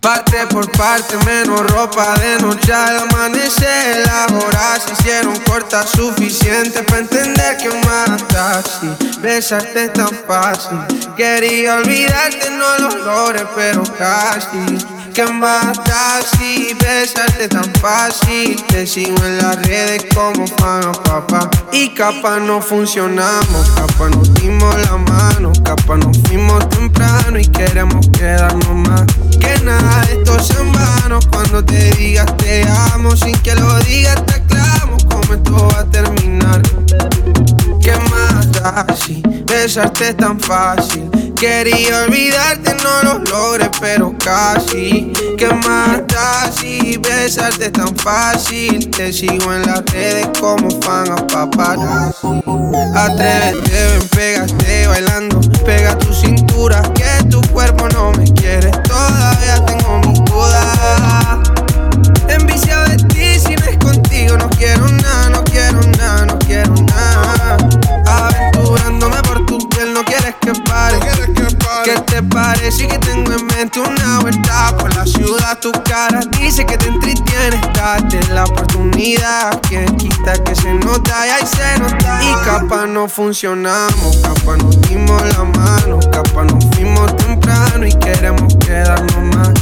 Parte por parte, menos ropa de noche al amanecer. Las horas se hicieron cortas, suficiente para entender que matas. Y besarte tan fácil. Quería olvidarte, no lo logré, pero casi que matas si besarte tan fácil. Te sigo en las redes como fan papá. Y capa no funcionamos, capa nos dimos la mano, capa nos fuimos temprano y queremos quedarnos sin que lo digas te aclamo como esto va a terminar. Que matas si besarte tan fácil Quería olvidarte, no lo logré, pero casi. ¿Qué mata si besarte tan fácil? Te sigo en las redes como fan a paparazzi. Atrévete, ven, pegaste bailando. Que tengo en mente una vuelta por la ciudad? Tu cara dice que te entretiene. Date la oportunidad. Que quita que se nota y ahí se nota. Y capa no funcionamos. Capa nos dimos la mano. Capa nos fuimos temprano y queremos quedarnos más.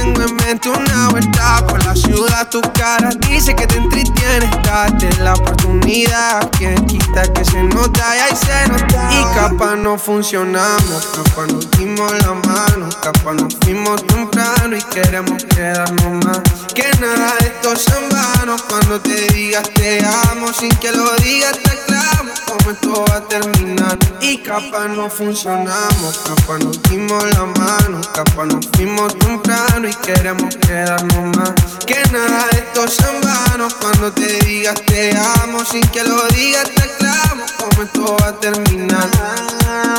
Tengo en mente una vuelta por la ciudad? Tu cara dice que te entretiene. Date la oportunidad. Que quita que se nota y ahí se nota. Y capa no funcionamos. Capa nos dimos la mano. Capa nos fuimos temprano y queremos quedarnos más. Que nada sea en vano. Cuando te digas te amo, sin que lo digas te aclamo. Como esto va a terminar. Y capa no funcionamos. Capa nos dimos la mano. Capa nos fuimos temprano y queremos quedarnos más. Que nada de esto sea en vano. Cuando te digas te amo, sin que lo digas te aclamo. Como esto va a terminar.